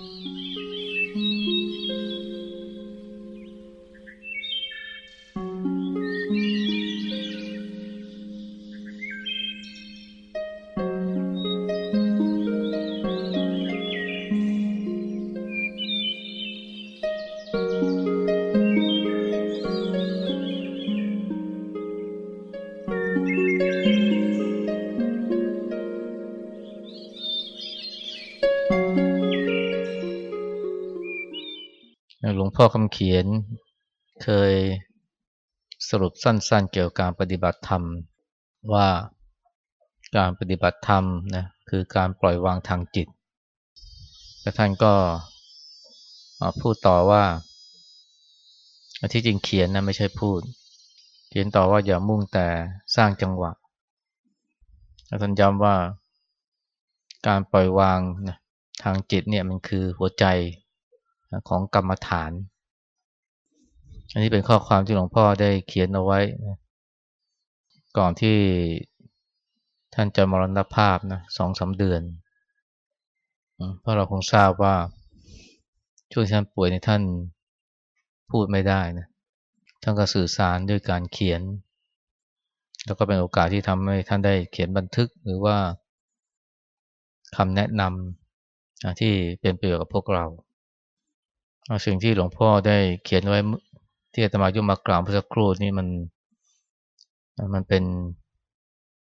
ห พ่อคำเขียนเคยสรุปสั้นๆ เกี่ยวกับการปฏิบัติธรรม ว่าการปฏิบัติธรรมนะคือการปล่อยวางทางจิต และท่านก็พูดต่อว่าที่จริงเขียนนะไม่ใช่พูด เขียนต่อว่าอย่ามุ่งแต่สร้างจังหวะและท่านย้ำว่าการปล่อยวางนะทางจิตเนี่ยมันคือหัวใจ ของกรรมฐาน อันนี้เป็นข้อความที่หลวงพ่อได้เขียนเอาไว้ ก่อนที่ท่านจะมรณภาพนะสองสาเดือน เพราะเราคงทราบว่าช่วงท่านป่วยในท่านพูดไม่ได้นะท่านก็สื่อสารด้วยการเขียน แล้วก็เป็นโอกาสที่ทำให้ท่านได้เขียนบันทึกหรือว่าคำแนะนำที่เป็นประโยชน์กับพวกเรา สิ่งที่หลวงพ่อได้เขียนไว้ที่อาตมายุมากล่าวเมื่อสักครู่นี่มันมันเป็น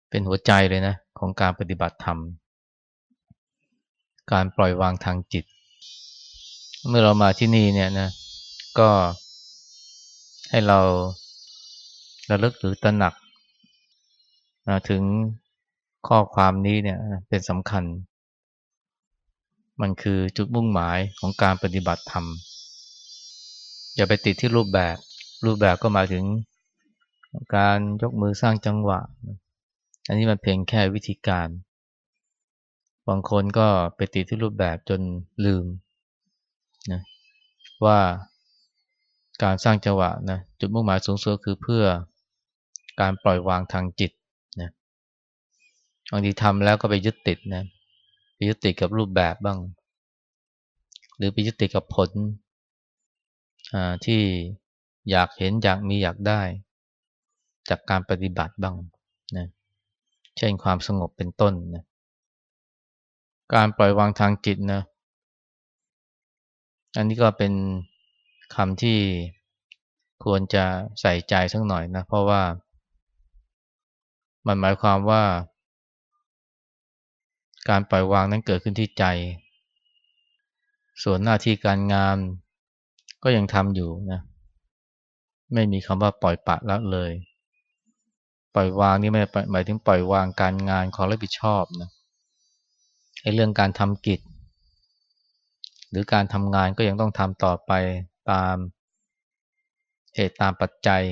เป็นหัวใจเลยนะ ของการปฏิบัติธรรม การปล่อยวางทางจิต เมื่อเรามาที่นี่เนี่ยนะ ก็ให้เราระลึกหรือตระหนักนะถึงข้อความนี้เนี่ยเป็นสำคัญ มันคือจุดมุ่งหมายของการปฏิบัติธรรม อย่าไปติดที่รูปแบบ รูปแบบก็มาถึงการยกมือสร้างจังหวะ อันนี้มันเพียงแค่วิธีการ บางคนก็ไปติดที่รูปแบบจนลืมนะว่าการสร้างจังหวะนะจุดมุ่งหมายสูงสุดคือเพื่อการปล่อยวางทางจิตนะบางทีทำแล้วก็ไปยึดติดนะ ยึดติดกับรูปแบบบ้าง หรือไปยึดติดกับผลที่อยากเห็นอยากมีอยากได้ จากการปฏิบัติบ้างนะเช่นความสงบเป็นต้นนะการปล่อยวางทางจิตนะอันนี้ก็เป็นคำที่ควรจะใส่ใจสักหน่อยนะ เพราะว่า มันหมายความว่า การปล่อยวางนั้นเกิดขึ้นที่ใจ ส่วนหน้าที่การงานก็ยังทำอยู่นะ ไม่มีคำว่าปล่อยปะแล้วเลย ปล่อยวางนี่ไม่หมายถึงปล่อยวางการงานของรับผิดชอบนะไอ้เรื่องการทำกิจ หรือการทำงานก็ยังต้องทำต่อไปตามเหตุตามปัจจัย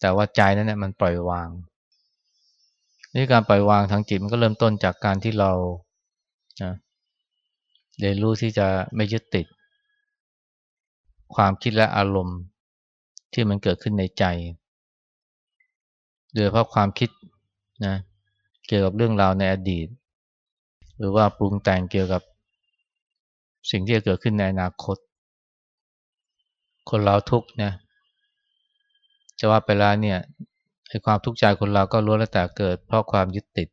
แต่ว่าใจนั้นเนี่ยมันปล่อยวาง นี่การปล่อยวางทางจิตมันก็เริ่มต้นจากการที่เรานะเรียนรู้ที่จะไม่ยึดติด ความคิดและอารมณ์ที่มันเกิดขึ้นในใจ โดยเพราะความคิดนะเกี่ยวกับเรื่องราวในอดีต หรือว่าปรุงแต่งเกี่ยวกับสิ่งที่จะเกิดขึ้นในอนาคต คนเราทุกนี่จะว่าไปแล้วเนี่ย ไอ้ความทุกข์ใจคนเราก็ล้วนแล้วแต่เกิด เพราะความยึดติด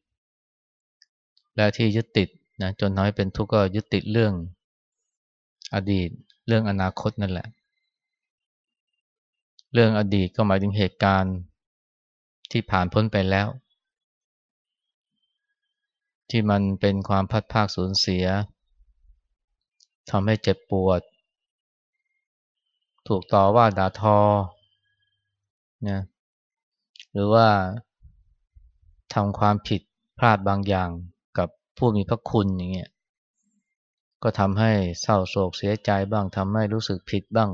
และที่ยึดติดนะจนทำให้เป็นทุกข์ก็ยึดติดเรื่องอดีต เรื่องอนาคตนั่นแหละ เรื่องอดีตก็หมายถึงเหตุการณ์ที่ผ่านพ้นไปแล้ว ที่มันเป็นความพัดภาคสูญเสียทำให้เจ็บปวด ถูกต่อว่าด่าทอนะ หรือว่าทำความผิดพลาดบางอย่างกับผู้มีพระคุณอย่างเงี้ยก็ทำให้เศร้าโศกเสียใจบ้างทำให้รู้สึกผิดบ้าง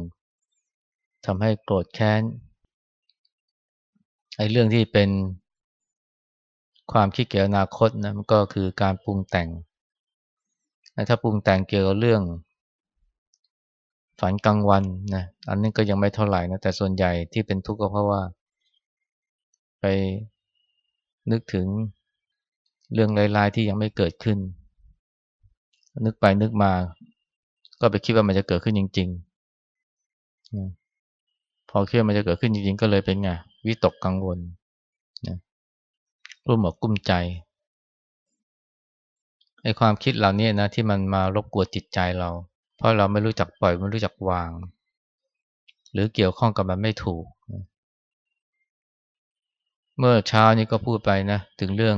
ทำให้โกรธแค้นไอ้เรื่องที่เป็นความคิดเกี่ยวอนาคตนะมันก็คือการปรุงแต่ง ถ้าปรุงแต่งเกี่ยวกับเรื่อง ฝันกลางวันนะอันนี้ก็ยังไม่เท่าไหร่นะแต่ส่วนใหญ่ที่เป็นทุกข์ก็เพราะว่า ไปนึกถึงเรื่องรายๆที่ยังไม่เกิดขึ้น นึกไปนึกมา ก็ไปคิดว่ามันจะเกิดขึ้นจริงๆพอคิดว่ามันจะเกิดขึ้นจริงๆ ก็เลยเป็นไงวิตกกังวลนะรุ่มหมกกุ้มใจไอ้ความคิดเหล่านี้นะที่มันมารบกวนจิตใจเรา เพราะเราไม่รู้จักปล่อยไม่รู้จักวาง หรือเกี่ยวข้องกับมันไม่ถูก เมื่อเช้านี้ก็พูดไปนะ ถึงเรื่อง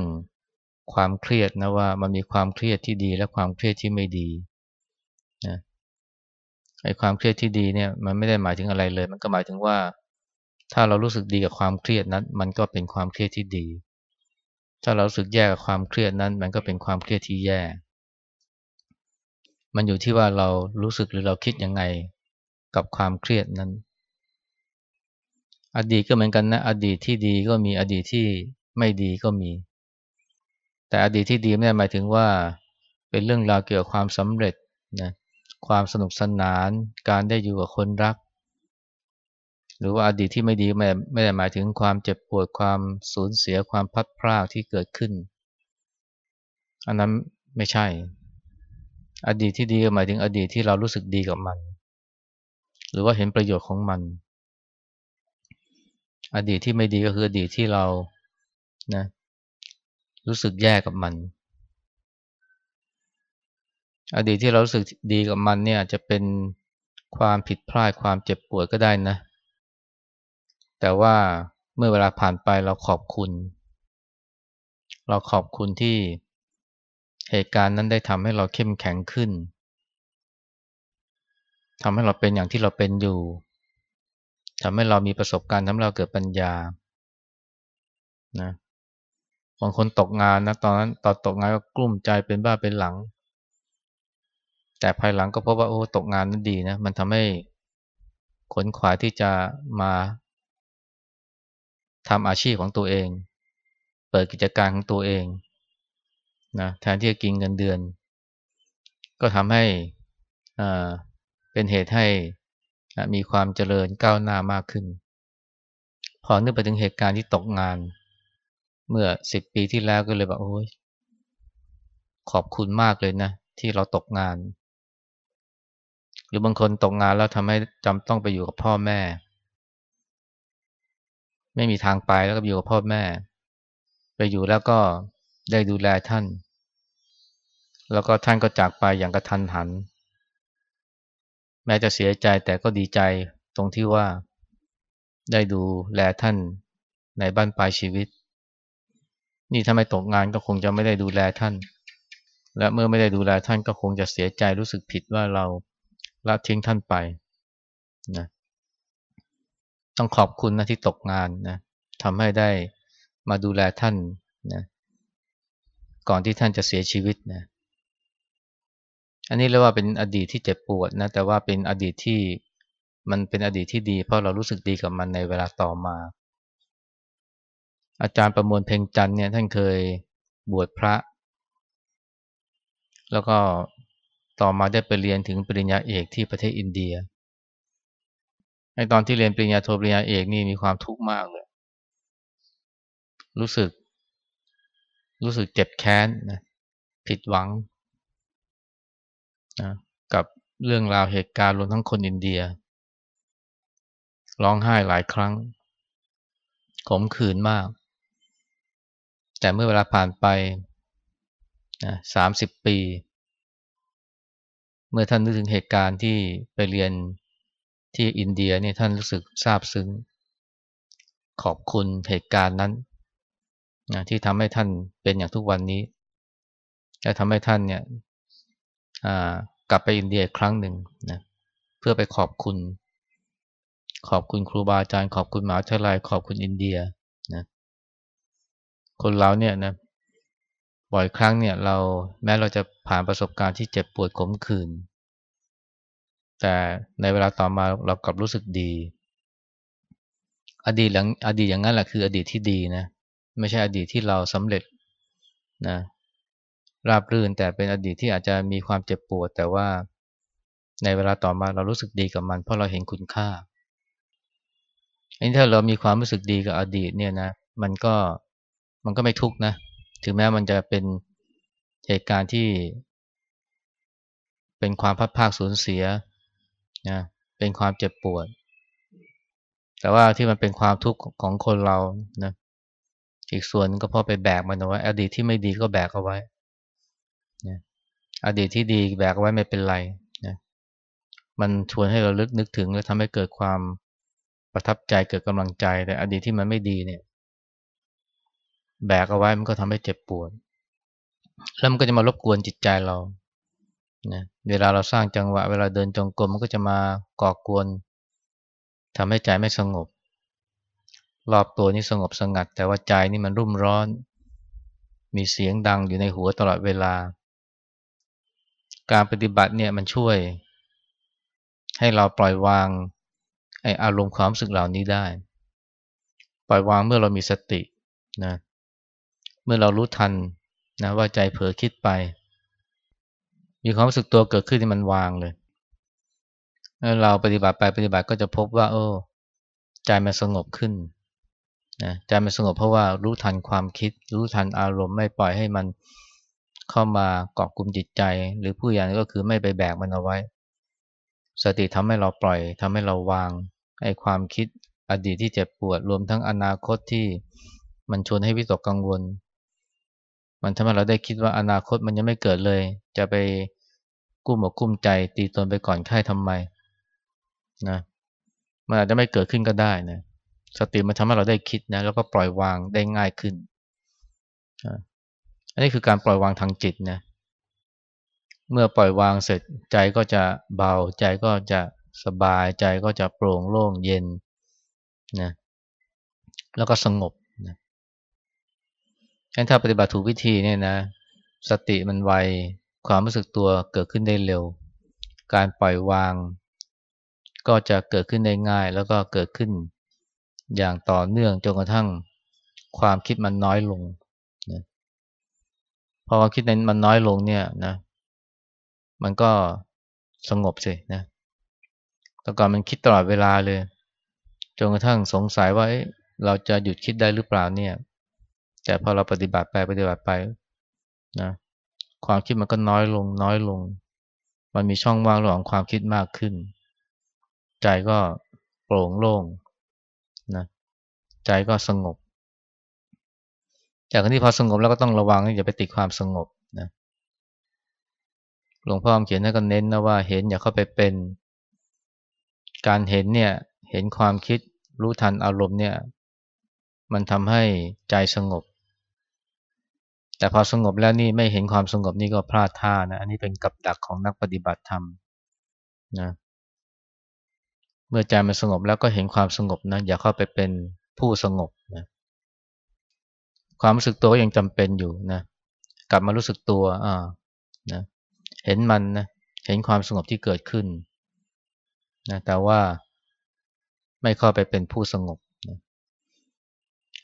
ความเครียดนะว่ามันมีความเครียดที่ดีและความเครียดที่ไม่ดีนะไอ้ความเครียดที่ดีเนี่ย มันไม่ได้หมายถึงอะไรเลย มันก็หมายถึงว่า ถ้าเรารู้สึกดีกับความเครียดนั้น มันก็เป็นความเครียดที่ดี ถ้าเราสึกแย่กับความเครียดนั้น มันก็เป็นความเครียดที่แย่ มันอยู่ที่ว่าเรารู้สึกหรือเราคิดยังไงกับความเครียดนั้น อดีตก็เหมือนกันนะ อดีตที่ดีก็มีอดีตที่ไม่ดีก็มี แต่อดีตที่ดีไม่ได้หมายถึงว่าเป็นเรื่องราวเกี่ยวกับความสำเร็จนะความสนุกสนานการได้อยู่กับคนรัก หรือว่าอดีตที่ไม่ดีไม่ไม่ได้หมายถึงความเจ็บปวดความสูญเสียความพัดพรากที่เกิดขึ้น อันนั้นไม่ใช่ อดีตที่ดีหมายถึงอดีตที่เรารู้สึกดีกับมัน หรือว่าเห็นประโยชน์ของมัน อดีตที่ไม่ดีก็คืออดีตที่เรานะรู้สึกแย่กับมัน อดีตที่เรารู้สึกดีกับมันเนี่ยจะเป็นความผิดพลาดความเจ็บปวดก็ได้นะ แต่ว่าเมื่อเวลาผ่านไปเราขอบคุณ เราขอบคุณที่เหตุการณ์นั้นได้ทำให้เราเข้มแข็งขึ้นทำให้เราเป็นอย่างที่เราเป็นอยู่ ทำให้เรามีประสบการณ์ทำให้เราเกิดปัญญานะบางคนตกงานนะตอนนั้นตอนตกงานก็กลุ้มใจเป็นบ้าเป็นหลัง แต่ภายหลังก็พบว่าโอ้ตกงานนั้นดีนะมันทำให้ขนขวายที่จะมาทำอาชีพของตัวเอง เปิดกิจการของตัวเองนะแทนที่จะกินเงินเดือน ก็ทำให้เป็นเหตุให้ มีความเจริญก้าวหน้ามากขึ้น พอนึกไปถึงเหตุการณ์ที่ตกงาน เมื่อสิบปีที่แล้วก็เลยบอกโอ้ยขอบคุณมากเลยนะ ที่เราตกงาน หรือบางคนตกงานแล้วทำให้จำต้องไปอยู่กับพ่อแม่ ไม่มีทางไปแล้วก็อยู่กับพ่อแม่ ไปอยู่แล้วก็ได้ดูแลท่าน แล้วก็ท่านก็จากไปอย่างกระทันหัน แม้จะเสียใจแต่ก็ดีใจตรงที่ว่าได้ดูแลท่านในบ้านปลายชีวิต นี่ถ้าไม่ตกงานก็คงจะไม่ได้ดูแลท่าน และเมื่อไม่ได้ดูแลท่านก็คงจะเสียใจรู้สึกผิดว่าเราละทิ้งท่านไปนะต้องขอบคุณนะที่ตกงานนะทำให้ได้มาดูแลท่านนะก่อนที่ท่านจะเสียชีวิตนะ อันนี้เรียกว่าเป็นอดีตที่เจ็บปวดนะแต่ว่าเป็นอดีตที่มันเป็นอดีตที่ดี เพราะเรารู้สึกดีกับมันในเวลาต่อมา อาจารย์ประมวลเพ่งจันเนี่ยท่านเคยบวชพระ แล้วก็ต่อมาได้ไปเรียนถึงปริญญาเอกที่ประเทศอินเดียในตอนที่เรียนปริญญาโทปริญญาเอกนี่มีความทุกข์มากเลย รู้สึก รู้สึกเจ็บแค้นนะผิดหวัง นะกับเรื่องราวเหตุการณ์รวมทั้งคนอินเดีย ร้องไห้หลายครั้ง ขมขื่นมาก แต่เมื่อเวลาผ่านไปสามสิบปี เมื่อท่านนึกถึงเหตุการณ์ที่ไปเรียนที่อินเดียนี่ท่านรู้สึกซาบซึ้ง ขอบคุณเหตุการณ์นั้นนะที่ทำให้ท่านเป็นอย่างทุกวันนี้และทำให้ท่านเนี่ย กลับไปอินเดียครั้งหนึ่งนะเพื่อไปขอบคุณ ขอบคุณครูบาอาจารย์ขอบคุณมหาวิทยาลัยขอบคุณอินเดียนะคนเราเนี่ยนะบ่อยครั้งเนี่ยเราแม้เราจะผ่านประสบการณ์ที่เจ็บปวดขมขื่นแต่ในเวลาต่อมาเรากลับรู้สึกดี อดีตหลังอดีตอย่างนั้นแหละคืออดีตที่ดีนะไม่ใช่อดีตที่เราสำเร็จนะ ราบรื่น แต่เป็นอดีตที่อาจจะมีความเจ็บปวด แต่ว่าในเวลาต่อมาเรารู้สึกดีกับมัน เพราะเราเห็นคุณค่าอันนี้ถ้าเรามีความรู้สึกดีกับอดีตเนี่ยนะ มันก็มันก็ไม่ทุกนะ ถึงแม้มันจะเป็นเหตุการณ์ที่ เป็นความพัดภาคสูญเสียนะเป็นความเจ็บปวด แต่ว่าที่มันเป็นความทุกข์ของคนเรานะอีกส่วนก็เพราะไปแบกมันเอาไว้อดีตที่ไม่ดีก็แบกเอาไว้ อดีตที่ดีแบกเอาไว้ไม่เป็นไรนะมันชวนให้เราลึกนึกถึง และทำให้เกิดความประทับใจเกิดกำลังใจ แต่อดีตที่มันไม่ดีเนี่ย แบกเอาไว้มันก็ทำให้เจ็บปวด แล้วมันก็จะมารบกวนจิตใจเรานะเวลาเราสร้างจังหวะ เวลาเดินจงกรมมันก็จะมาก่อกวนทำให้ใจไม่สงบ รอบตัวนี่สงบสงัด แต่ว่าใจนี่มันรุ่มร้อน มีเสียงดังอยู่ในหัวตลอดเวลา การปฏิบัติเนี่ยมันช่วย ให้เราปล่อยวางไออารมณ์ความรู้สึกเหล่านี้ได้ ปล่อยวางเมื่อเรามีสตินะเมื่อเรารู้ทันนะว่าใจเผลอคิดไป มีความรู้สึกตัวเกิดขึ้นที่มันวางเลยเราปฏิบัติไปปฏิบัติก็จะพบว่า โอ้ใจมันสงบขึ้นนะใจมันสงบเพราะว่ารู้ทันความคิด รู้ทันอารมณ์ไม่ปล่อยให้มัน เข้ามาเกาะกลุ่มจิตใจ หรือผู้อย่างก็คือไม่ไปแบกมันเอาไว้ สติทำให้เราปล่อยทำให้เราวางไอ้ความคิดอดีตที่เจ็บปวด รวมทั้งอนาคตที่มันชวนให้วิตกกังวล มันทำให้เราได้คิดว่าอนาคตมันยังไม่เกิดเลย จะไปกุ้มอกกุ้มใจ ตีตนไปก่อนไข้ทำไมนะมันอาจจะไม่เกิดขึ้นก็ได้นะสติมันทำให้เราได้คิดนะแล้วก็ปล่อยวางได้ง่ายขึ้น อันนี้คือการปล่อยวางทางจิตนะเมื่อปล่อยวางเสร็จใจก็จะเบาใจก็จะสบายใจก็จะโปร่งโล่งเย็นนะแล้วก็สงบนะถ้าปฏิบัติถูกวิธีเนี่ยนะ สติมันไวความรู้สึกตัวเกิดขึ้นได้เร็ว การปล่อยวาง ก็จะเกิดขึ้นได้ง่าย แล้วก็เกิดขึ้นอย่างต่อเนื่องจนกระทั่งความคิดมันน้อยลง พอความคิดนั้นมันน้อยลงเนี่ยนะ มันก็สงบสินะแต่ก่อนมันคิดตลอดเวลาเลยจนกระทั่งสงสัยว่าเราจะหยุดคิดได้หรือเปล่าเนี่ย แต่พอเราปฏิบัติไปปฏิบัติไปนะความคิดมันก็น้อยลง น้อยลง มันมีช่องว่างระหว่างความคิดมากขึ้น ใจก็โปร่งโล่งนะใจก็สงบ จากที่พอสงบแล้วก็ต้องระวังอย่าไปติดความสงบนะหลวงพ่อเขียนนั่นก็เน้นนะว่าเห็นอย่าเข้าไปเป็น การเห็นเนี่ยเห็นความคิดรู้ทันอารมณ์เนี่ย มันทำให้ใจสงบ แต่พอสงบแล้วนี่ไม่เห็นความสงบนี่ก็พลาดท่านะอันนี้เป็นกับดักของนักปฏิบัติธรรมนะเมื่อใจมันสงบแล้วก็เห็นความสงบนะอย่าเข้าไปเป็นผู้สงบ ความรู้สึกตัวยังจำเป็นอยู่นะกลับมารู้สึกตัวอ่านะเห็นมันนะเห็นความสงบที่เกิดขึ้นนะแต่ว่าไม่เข้าไปเป็นผู้สงบนะ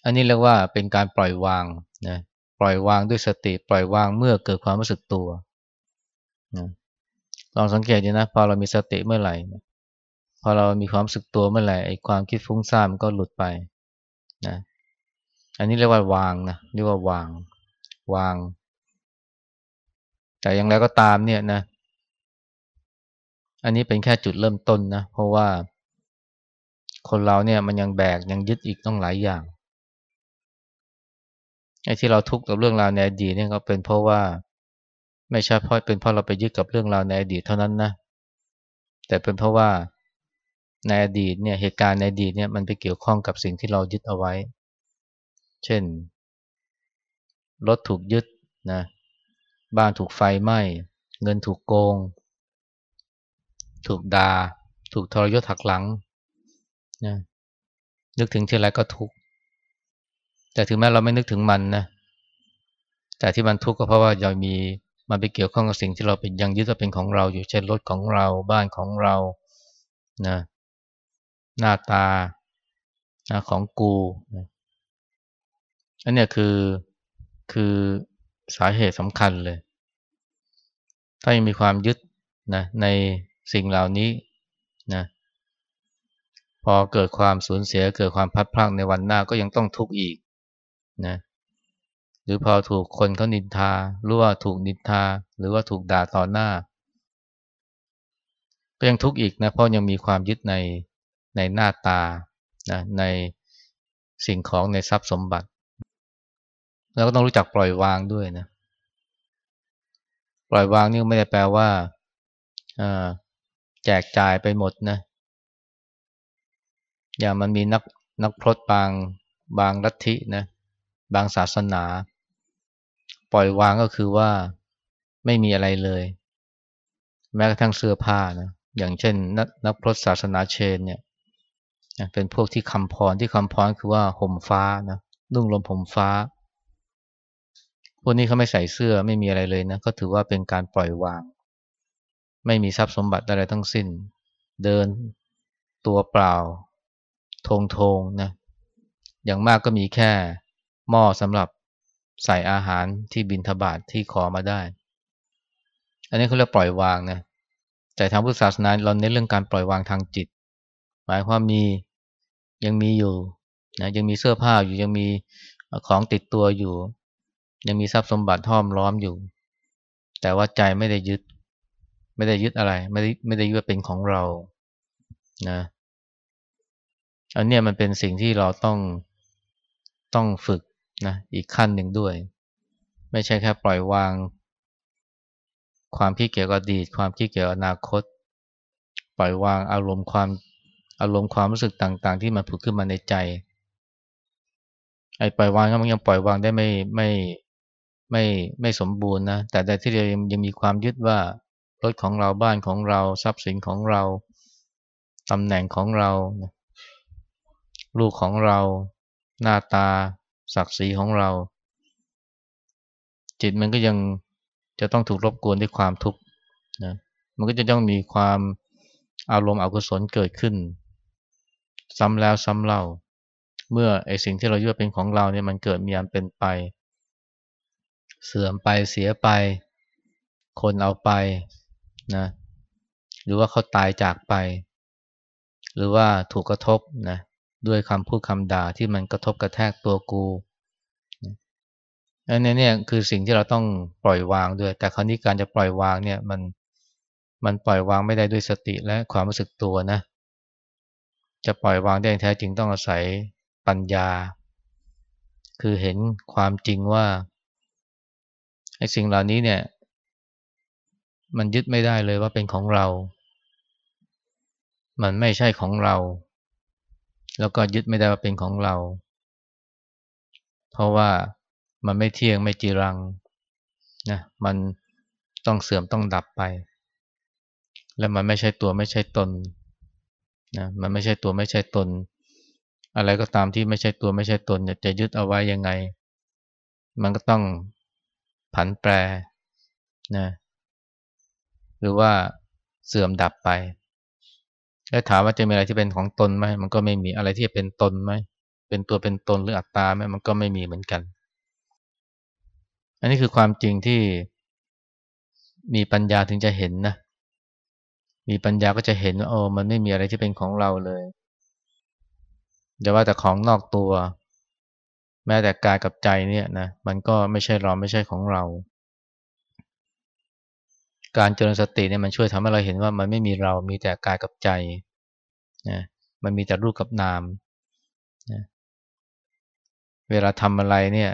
อันนี้เรียกว่าเป็นการปล่อยวางนะปล่อยวางด้วยสติปล่อยวางเมื่อเกิดความรู้สึกตัวนะลองสังเกตดูนะพอเรามีสติเมื่อไหร่นะพอเรามีความรู้สึกตัวเมื่อไหร่ไอ้ความคิดฟุ้งซ่านมันก็หลุดไปนะ อันนี้เรียกว่าวางนะเรียกว่าวางวาง แต่อย่างไรก็ตามเนี่ยนะ อันนี้เป็นแค่จุดเริ่มต้นนะ เพราะว่าคนเราเนี่ยมันยังแบกยังยึดอีกต้องหลายอย่างไอ้ที่เราทุกข์กับเรื่องราวในอดีตเนี่ยก็เป็นเพราะว่าไม่ใช่เพราะเป็นเพราะเราไปยึดกับเรื่องราวในอดีตเท่านั้นนะแต่เป็นเพราะว่าในอดีตเนี่ยเหตุการณ์ในอดีตเนี่ยมันไปเกี่ยวข้องกับสิ่งที่เรายึดเอาไว้ เช่น รถถูกยึดนะบ้านถูกไฟไหม้ เงินถูกโกง ถูกดา่าถูกทรยศหักหลังนะนึกถึงทีไรก็ทุกข์แต่ถึงแม้เราไม่นึกถึงมันนะแต่ที่มันทุกข์ก็เพราะว่ายังมีมันไปเกี่ยวข้องกับสิ่งที่เราเป็นยังยึดว่าเป็นของเราอยู่เช่นรถของเราบ้านของเรานะหน้าตานะของกูนะ อันนี้คือคือสาเหตุสำคัญเลย ถ้ายังมีความยึดนะในสิ่งเหล่านี้นะพอเกิดความสูญเสียเกิดความพัดพลาดในวันหน้าก็ยังต้องทุกข์อีกนะหรือพอถูกคนเขานินทาหรือว่าถูกนินทา หรือว่าถูกด่าต่อหน้า ก็ยังทุกข์อีกนะเพราะยังมีความยึดในในหน้าตานะในสิ่งของในทรัพย์สมบัติ แล้วก็ต้องรู้จักปล่อยวางด้วยนะ ปล่อยวางนี่ไม่ได้แปลว่าแจกจ่ายไปหมดนะ อย่างมันมีนักนักพรตบางบางลัทธินะ บางศาสนา ปล่อยวางก็คือว่าไม่มีอะไรเลย แม้กระทั่งเสื้อผ้านะ อย่างเช่น นักนักพรตศาสนาเชนเนี่ยเป็นพวกที่คำพรที่คำพรคือว่าห่มฟ้านะนุ่งลมห่มฟ้า พวกนี้เขาไม่ใส่เสื้อไม่มีอะไรเลยนะก็ถือว่าเป็นการปล่อยวาง ไม่มีทรัพย์สมบัติอะไรทั้งสิ้น เดินตัวเปล่าทงทงนะอย่างมากก็มีแค่หม้อสำหรับใส่อาหารที่บินทบาทที่ขอมาได้ อันนี้เขาเรียกปล่อยวางนะแต่ทางพุทธศาสนาเราเน้นเรื่องการปล่อยวางทางจิต หมายความมียังมีอยู่นะยังมีเสื้อผ้าอยู่ยังมีของติดตัวอยู่ ยังมีทรัพย์สมบัติห้อมล้อมอยู่ แต่ว่าใจไม่ได้ยึด ไม่ได้ยึดอะไร ไม่ได้ไม่ได้ยึดว่าเป็นของเรานะอันนี้มันเป็นสิ่งที่เราต้องต้องฝึกนะอีกขั้นหนึ่งด้วย ไม่ใช่แค่ปล่อยวาง ความคิดเกี่ยวกับอดีต ความคิดเกี่ยวกับอนาคต ปล่อยวางอารมณ์ความอารมณ์ความรู้สึกต่าง ๆ ที่มันผุดขึ้นมาในใจไอ้ปล่อยวางก็มันยังปล่อยวางได้ไม่ไม่ ไม่ไม่สมบูรณ์นะแต่แต่ที่เรายังยังมีความยึดว่ารถของเราบ้านของเราทรัพย์สินของเราตำแหน่งของเรา ลูกของเรา หน้าตา ศักดิ์ศรีของเรา จิตมันก็ยังจะต้องถูกรบกวนด้วยความทุกข์นะมันก็จะต้องมีความอารมณ์อกุศลเกิดขึ้น ซ้ำแล้วซ้ำเล่า เมื่อไอสิ่งที่เรายึดเป็นของเราเนี่ยมันเกิดมีอันเป็นไป เสื่อมไปเสียไป คนเอาไปนะหรือว่าเขาตายจากไป หรือว่าถูกกระทบนะด้วยคำพูดคำด่าที่มันกระทบกระแทกตัวกูอันนี้เนี่ยคือสิ่งที่เราต้องปล่อยวางด้วย แต่คราวนี้การจะปล่อยวางเนี่ยมันมันปล่อยวางไม่ได้ด้วยสติและความรู้สึกตัวนะ จะปล่อยวางได้แท้จริงต้องอาศัยปัญญา คือเห็นความจริงว่า ไอ้สิ่งเหล่านี้เนี่ย มันยึดไม่ได้เลยว่าเป็นของเรา มันไม่ใช่ของเรา แล้วก็ยึดไม่ได้ว่าเป็นของเรา เพราะว่ามันไม่เที่ยงไม่จีรังนะมันต้องเสื่อมต้องดับไป และมันไม่ใช่ตัวไม่ใช่ตนนะมันไม่ใช่ตัวไม่ใช่ตน อะไรก็ตามที่ไม่ใช่ตัวไม่ใช่ตนจะยึดเอาไว้ยังไง มันก็ต้อง ผันแปรนะหรือว่าเสื่อมดับไป แล้วถามว่าจะมีอะไรที่เป็นของตนไหมมันก็ไม่มีอะไรที่เป็นตนไหมเป็นตัวเป็นตนหรืออัตตาไหมมันก็ไม่มีเหมือนกัน อันนี้คือความจริงที่มีปัญญาถึงจะเห็นนะมีปัญญาก็จะเห็นว่าโอ้มันไม่มีอะไรที่เป็นของเราเลยอย่าว่าแต่ของนอกตัว แม้แต่กายกับใจเนี่ยนะมันก็ไม่ใช่เราไม่ใช่ของเรา การเจริญสติเนี่ยมันช่วยทำให้เราเห็นว่ามันไม่มีเรามีแต่กายกับใจนะมันมีแต่รูปกับนามนะเวลาทำอะไรเนี่ย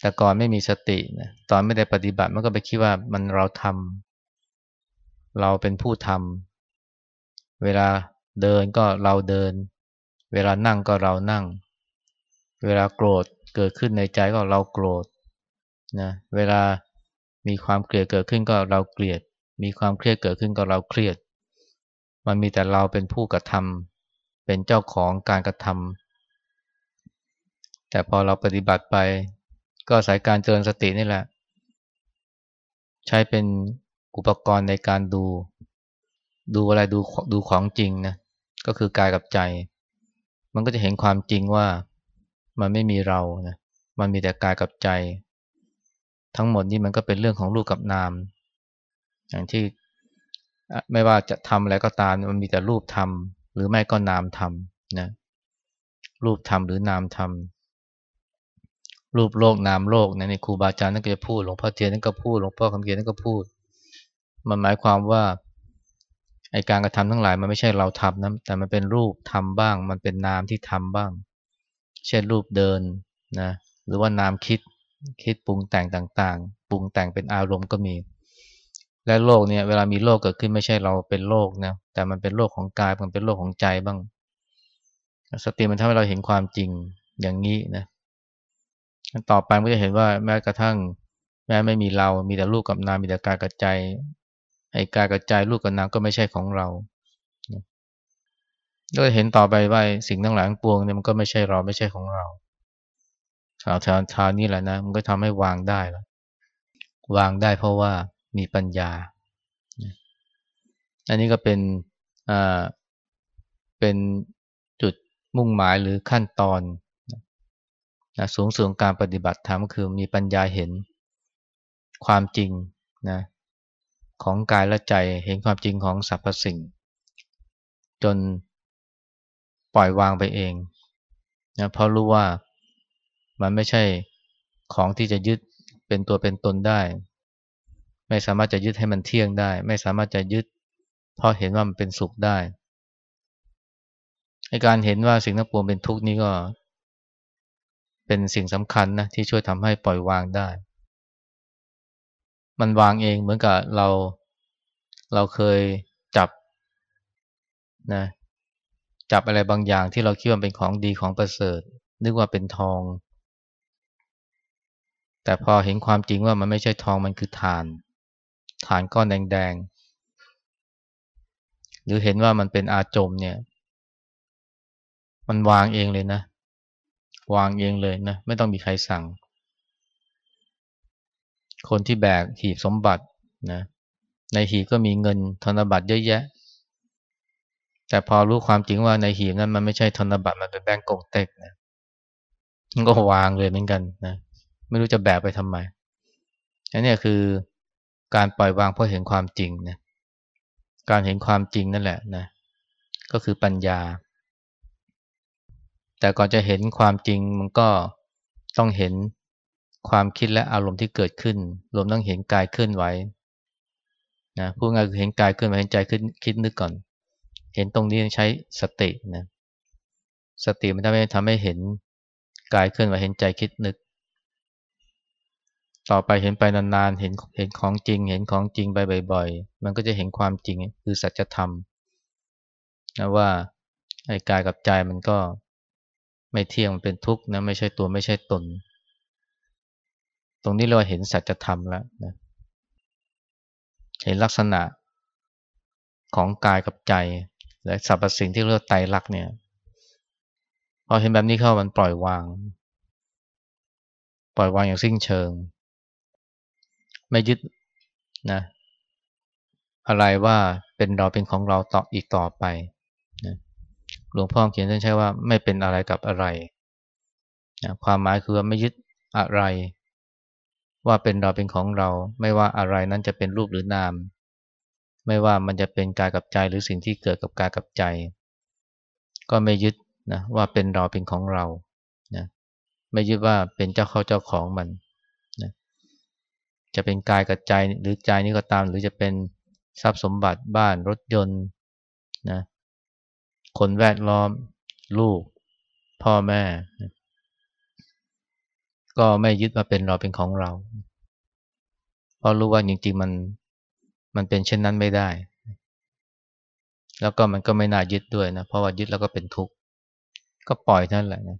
แต่ก่อนไม่มีสตินะตอนไม่ได้ปฏิบัติมันก็ไปคิดว่ามันเราทำเราเป็นผู้ทำเวลาเดินก็เราเดิน เวลานั่งก็เรานั่ง เวลาโกรธเกิดขึ้นในใจก็เราโกรธนะ เวลามีความเกลียดเกิดขึ้นก็เราเกลียด มีความเครียดเกิดขึ้นก็เราเครียด มันมีแต่เราเป็นผู้กระทำเป็นเจ้าของการกระทำแต่พอเราปฏิบัติไป ก็สายการเจริญสตินี่แหละ ใช้เป็นอุปกรณ์ในการดู ดูอะไรดูดูของจริงนะ ก็คือกายกับใจ มันก็จะเห็นความจริงว่า มันไม่มีเรานะมันมีแต่กายกับใจ ทั้งหมดนี้มันก็เป็นเรื่องของรูปกับนาม อย่างที่ไม่ว่าจะทำอะไรก็ตามมันมีแต่รูปทำหรือไม่ก็นามทำนะรูปทำหรือนามทำรูปโลกนามโลกนะในครูบาอาจารย์นั่นก็จะพูดหลวงพ่อเทียนนั่นก็พูดหลวงพ่อคำเขียนนั่นก็พูด มันหมายความว่าไอการกระทำทั้งหลายมันไม่ใช่เราทำนะแต่มันเป็นรูปทำบ้าง มันเป็นนามที่ทำบ้าง เช่นรูปเดินนะหรือว่านามคิดคิดปรุงแต่งต่างๆ ปรุงแต่งเป็นอารมณ์ก็มี และโลกเนี่ยเวลามีโลกเกิดขึ้นไม่ใช่เราเป็นโลกนะแต่มันเป็นโลกของกายมันเป็นโลกของใจบ้าง สติมันทำให้เราเห็นความจริงอย่างนี้นะต่อไปก็จะเห็นว่าแม้กระทั่ง แม้ไม่มีเรามีแต่ลูกกับนามมีแต่กายกับใจไอ้กายกับใจลูกกับนามก็ไม่ใช่ของเรา ก็เห็นต่อไปว่าสิ่งทั้งหลายปวงเนี่ยมันก็ไม่ใช่เราไม่ใช่ของเราชาวชาวชาวนี่แหละนะมันก็ทำให้วางได้แล้ววางได้เพราะว่ามีปัญญา อันนี้ก็เป็นอ่าเป็นจุดมุ่งหมายหรือขั้นตอนนะสูงสุดของการปฏิบัติธรรมก็คือมีปัญญาเห็นความจริงนะของกายและใจเห็นความจริงของสรรพสิ่ง จน ปล่อยวางไปเองนะเพราะรู้ว่ามันไม่ใช่ของที่จะยึดเป็นตัวเป็นตนได้ ไม่สามารถจะยึดให้มันเที่ยงได้ ไม่สามารถจะยึด เพราะเห็นว่ามันเป็นสุขได้ในการเห็นว่าสิ่งทั้งปวงเป็นทุกข์นี้ก็ เป็นสิ่งสำคัญนะที่ช่วยทำให้ปล่อยวางได้ มันวางเองเหมือนกับเราเราเคยจับนะ จับอะไรบางอย่างที่เราคิดว่าเป็นของดีของประเสริฐ นึกว่าเป็นทอง แต่พอเห็นความจริงว่ามันไม่ใช่ทองมันคือฐาน ฐานก้อนแดงๆ หรือเห็นว่ามันเป็นอาจมเนี่ย มันวางเองเลยนะ วางเองเลยนะ ไม่ต้องมีใครสั่ง คนที่แบกหีบสมบัตินะ ในหีบก็มีเงินธนบัตรเยอะแยะ แต่พอรู้ความจริงว่าในหีบนั้นมันไม่ใช่ธนบัตรมันเป็นแบงก์กงเต็กนะมันก็วางเลยเหมือนกันนะไม่รู้จะแบกไปทำไมอันนี้คือการปล่อยวางเพราะเห็นความจริงนะการเห็นความจริงนั่นแหละนะก็คือปัญญา แต่ก่อนจะเห็นความจริงมันก็ต้องเห็นความคิดและอารมณ์ที่เกิดขึ้น รวมทั้งเห็นกายเคลื่อนไหวนะพูดง่ายคือเห็นกายเคลื่อนไหวเห็นใจขึ้นคิดนึกก่อน เห็นตรงนี้ใช้สตินะสติมันทำให้ทำให้เห็นกายเคลื่อนไหวเห็นใจคิดนึก ต่อไปเห็นไปนานๆ เห็นเห็นของจริง เห็นของจริงไปบ่อยๆ มันก็จะเห็นความจริงคือสัจธรรมนะว่าไอ้กายกับใจมันก็ไม่เที่ยงมันเป็นทุกข์นะไม่ใช่ตัวไม่ใช่ตน ตรงนี้เราเห็นสัจธรรมแล้วนะเห็นลักษณะของกายกับใจ และสรรพสิ่งที่เรียกไตรลักษณ์เนี่ยพอเห็นแบบนี้เข้ามันปล่อยวาง ปล่อยวางอย่างสิ้นเชิง ไม่ยึดนะอะไรว่าเป็นเราเป็นของเราต่ออีกต่อไปนะหลวงพ่อเขียนท่านใช้ว่าไม่เป็นอะไรกับอะไรนะความหมายคือไม่ยึดอะไร ว่าเป็นเราเป็นของเรา ไม่ว่าอะไรนั้นจะเป็นรูปหรือนาม ไม่ว่ามันจะเป็นกายกับใจหรือสิ่งที่เกิดกับกายกับใจ ก็ไม่ยึดนะว่าเป็นเราเป็นของเรานะไม่ยึดว่าเป็นเจ้าเข้าเจ้าของมันนะจะเป็นกายกับใจหรือใจนี้ก็ตาม หรือจะเป็นทรัพย์สมบัติบ้านรถยนต์นะคนแวดล้อม ลูก พ่อแม่ก็ไม่ยึดว่าเป็นเราเป็นของเรา เพราะรู้ว่าจริงๆมัน มันเป็นเช่นนั้นไม่ได้ แล้วก็มันก็ไม่น่ายึดด้วยนะ เพราะว่ายึดแล้วก็เป็นทุกข์ ก็ปล่อยนั่นแหละนะ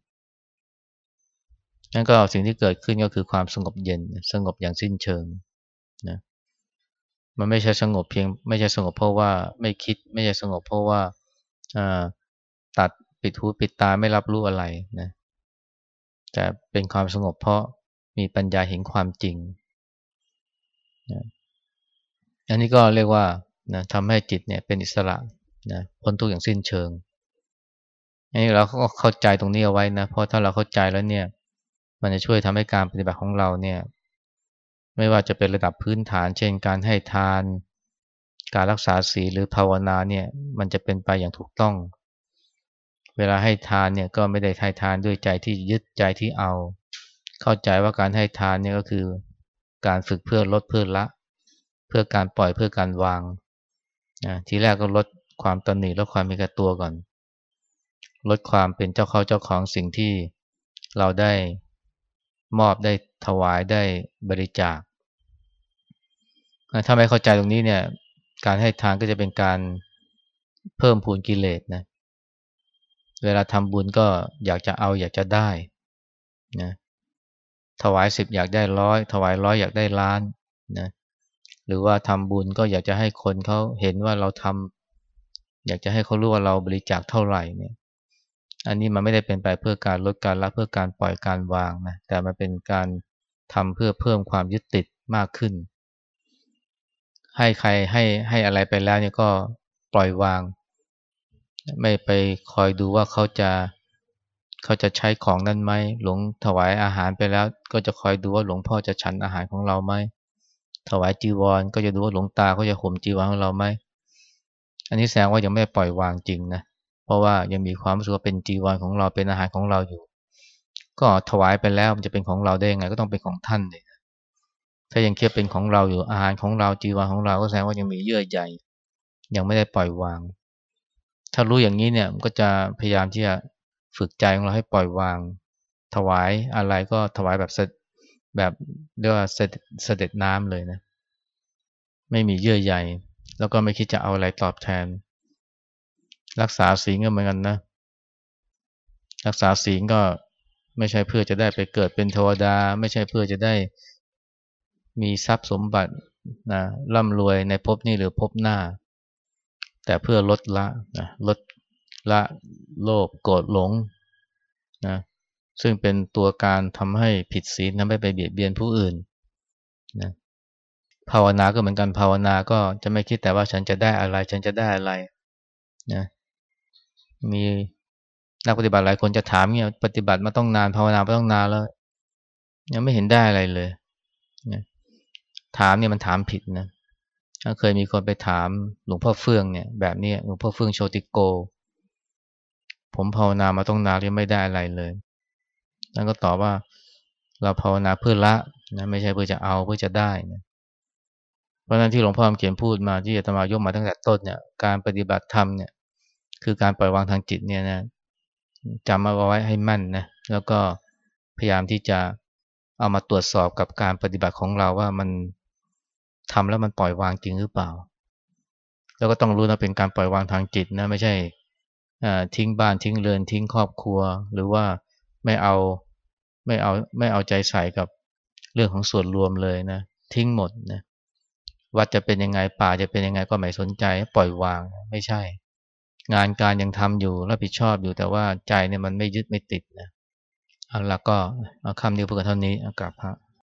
นั่นก็สิ่งที่เกิดขึ้นก็คือความสงบเย็น สงบอย่างสิ้นเชิงนะมันไม่ใช่สงบเพียง ไม่ใช่สงบเพราะว่าไม่คิด ไม่ใช่สงบเพราะว่าตัดปิดหูปิดตาไม่รับรู้อะไรนะแต่เป็นความสงบเพราะมีปัญญาเห็นความจริงนะ อันนี้ก็เรียกว่านะทำให้จิตเนี่ยเป็นอิสระนะพ้นทุกอย่างสิ้นเชิงอันนี้เราก็เข้าใจตรงนี้เอาไว้นะเพราะถ้าเราเข้าใจแล้วเนี่ย มันจะช่วยทำให้การปฏิบัติของเราเนี่ย ไม่ว่าจะเป็นระดับพื้นฐาน เช่น การให้ทาน การรักษาศีลหรือภาวนาเนี่ย มันจะเป็นไปอย่างถูกต้อง เวลาให้ทานเนี่ยก็ไม่ได้ให้ทานด้วยใจที่ยึดใจที่เอา เข้าใจว่าการให้ทานเนี่ยก็คือ การฝึกเพื่อลดเพื่อละ เพื่อการปล่อยเพื่อการวางนะทีแรกก็ลดความตนหนีลดความมีกระตัวก่อน ลดความเป็นเจ้าเขาเจ้าของสิ่งที่เราได้มอบได้ถวายได้บริจาค ถ้าไม่เข้าใจตรงนี้เนี่ย การให้ทานก็จะเป็นการเพิ่มพูนกิเลสนะ เวลาทำบุญก็อยากจะเอาอยากจะได้นะ ถวายสิบอยากได้ร้อยถวายร้อยอยากได้ล้านนะ หรือว่าทำบุญก็อยากจะให้คนเขาเห็นว่าเราทำอยากจะให้เขารู้ว่าเราบริจาคเท่าไหร่เนี่ย อันนี้มันไม่ได้เป็นไปเพื่อการลดการละเพื่อการปล่อยการวางนะแต่มันเป็นการทำเพื่อเพิ่มความยึดติดมากขึ้น ให้ใครให้ให้อะไรไปแล้วเนี่ยก็ปล่อยวาง ไม่ไปคอยดูว่าเขาจะเขาจะใช้ของนั้นไหมหลวงถวายอาหารไปแล้ว ก็จะคอยดูว่าหลวงพ่อจะฉันอาหารของเราไหม ถวายจีวร ก็จะดูว่าหลวงตาเขาจะห่มจีวรของเราไหมอันนี้แสดงว่ายังไม่ปล่อยวางจริงนะเพราะว่ายังมีความรู้สึกว่าเป็นจีวรของเราเป็นอาหารของเราอยู่ ก็ถวายไปแล้วมันจะเป็นของเราได้ยังไง ก็ต้องเป็นของท่านเลยถ้ายังเคียบเป็นของเราอยู่อาหารของเราจีวรของเราก็แสดงว่ายังมีเยื่อใยยังไม่ได้ปล่อยวาง ถ้ารู้อย่างนี้เนี่ยมันก็จะพยายามที่จะฝึกใจของเราให้ปล่อยวาง ถวายอะไรก็ถวายแบบ แบบเรียกว่าเสด็จน้ำเลยนะ ไม่มีเยื่อใยแล้วก็ไม่คิดจะเอาอะไรตอบแทน รักษาศีลก็เหมือนกันนะ รักษาศีลก็ไม่ใช่เพื่อจะได้ไปเกิดเป็นเทวดา ไม่ใช่เพื่อจะได้มีทรัพย์สมบัตินะร่ำรวยในภพนี้หรือภพหน้า แต่เพื่อลดละนะลดละโลภโกรธหลงนะ ซึ่งเป็นตัวการทำให้ผิดศีลทำให้ไปเบียดเบียนผู้อื่นนะภาวนาก็เหมือนกันภาวนาก็จะไม่คิดแต่ว่าฉันจะได้อะไร ฉันจะได้อะไรนะมีนักปฏิบัติหลายคนจะถามเนี่ยปฏิบัติมาต้องนานภาวนามาต้องนานแล้ว ยังไม่เห็นได้อะไรเลยนะถามเนี่ยมันถามผิดนะเคยมีคนไปถามหลวงพ่อเฟื่องเนี่ยแบบนี้หลวงพ่อเฟื่องโชติโก ผมภาวนามาต้องนานยังไม่ได้อะไรเลย นั่นก็ตอบว่าเราภาวนาเพื่อละนะไม่ใช่เพื่อจะเอาเพื่อจะได้นะเพราะนั้นที่หลวงพ่อเขียนพูดมาที่อาตมายกมาตั้งแต่ต้นเนี่ยการปฏิบัติธรรมเนี่ยคือการปล่อยวางทางจิตเนี่ยนะจำเอาไว้ให้มั่นนะแล้วก็พยายามที่จะเอามาตรวจสอบกับการปฏิบัติของเราว่ามันทำแล้วมันปล่อยวางจริงหรือเปล่า แล้วก็ต้องรู้นะเป็นการปล่อยวางทางจิตนะไม่ใช่ทิ้งบ้านทิ้งเรือนทิ้งครอบครัว หรือว่าไม่เอา ไม่เอาไม่เอาใจใส่กับเรื่องของส่วนรวมเลยนะ ทิ้งหมดนะวัดจะเป็นยังไงป่าจะเป็นยังไงก็ไม่สนใจ ปล่อยวางไม่ใช่ งานการยังทำอยู่รับผิดชอบอยู่แต่ว่าใจเนี่ยมันไม่ยึดไม่ติดนะเอาละก็เอาคำนี้พูดกันเท่านี้อากาศพระ